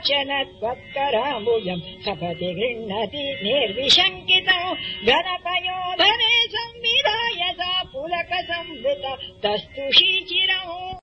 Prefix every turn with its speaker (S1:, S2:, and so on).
S1: त्वत्करा त्वत्कराम्बुजम् सपदि गृह्णति निर्विशङ्कितौ घनपयोधने संविधाय सा पुलक संवृत तस्तु शीचिर